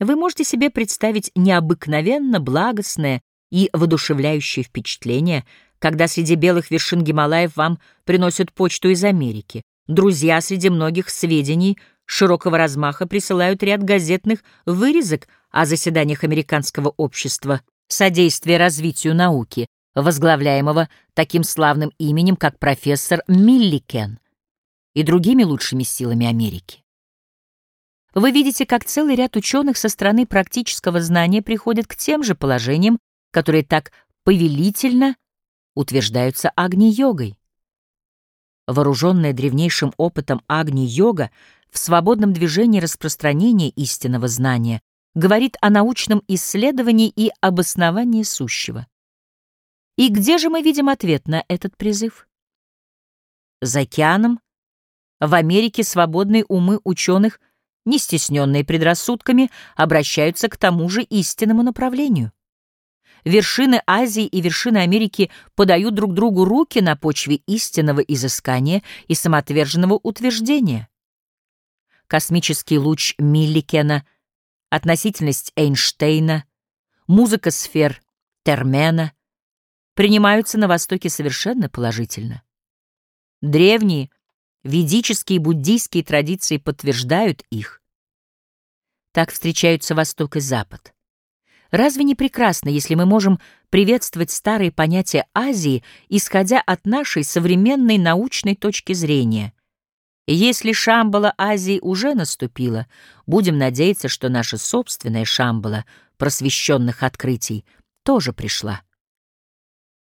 Вы можете себе представить необыкновенно благостное и воодушевляющее впечатление, когда среди белых вершин Гималаев вам приносят почту из Америки. Друзья среди многих сведений широкого размаха присылают ряд газетных вырезок о заседаниях американского общества содействия развитию науки, возглавляемого таким славным именем, как профессор Милликен и другими лучшими силами Америки. Вы видите, как целый ряд ученых со стороны практического знания приходят к тем же положениям, которые так повелительно утверждаются Агни-йогой. Вооруженная древнейшим опытом Агни-йога в свободном движении распространения истинного знания говорит о научном исследовании и обосновании сущего. И где же мы видим ответ на этот призыв? За океаном, в Америке свободные умы ученых – не стесненные предрассудками, обращаются к тому же истинному направлению. Вершины Азии и вершины Америки подают друг другу руки на почве истинного изыскания и самоотверженного утверждения. Космический луч Милликена, относительность Эйнштейна, музыка сфер Термена принимаются на Востоке совершенно положительно. Древние, Ведические и буддийские традиции подтверждают их. Так встречаются Восток и Запад. Разве не прекрасно, если мы можем приветствовать старые понятия Азии, исходя от нашей современной научной точки зрения? Если Шамбала Азии уже наступила, будем надеяться, что наша собственная Шамбала просвещенных открытий тоже пришла.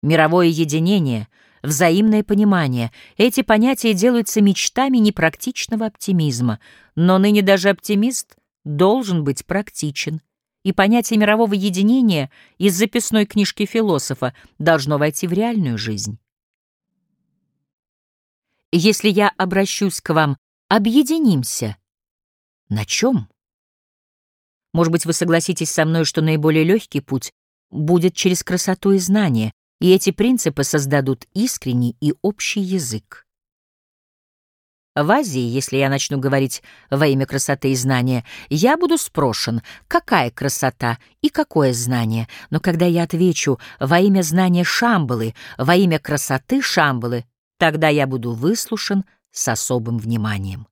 Мировое единение — взаимное понимание. Эти понятия делаются мечтами непрактичного оптимизма, но ныне даже оптимист должен быть практичен, и понятие мирового единения из записной книжки философа должно войти в реальную жизнь. Если я обращусь к вам, объединимся. На чем? Может быть, вы согласитесь со мной, что наиболее легкий путь будет через красоту и знание, и эти принципы создадут искренний и общий язык. В Азии, если я начну говорить во имя красоты и знания, я буду спрошен, какая красота и какое знание, но когда я отвечу во имя знания Шамбалы, во имя красоты Шамбалы, тогда я буду выслушан с особым вниманием.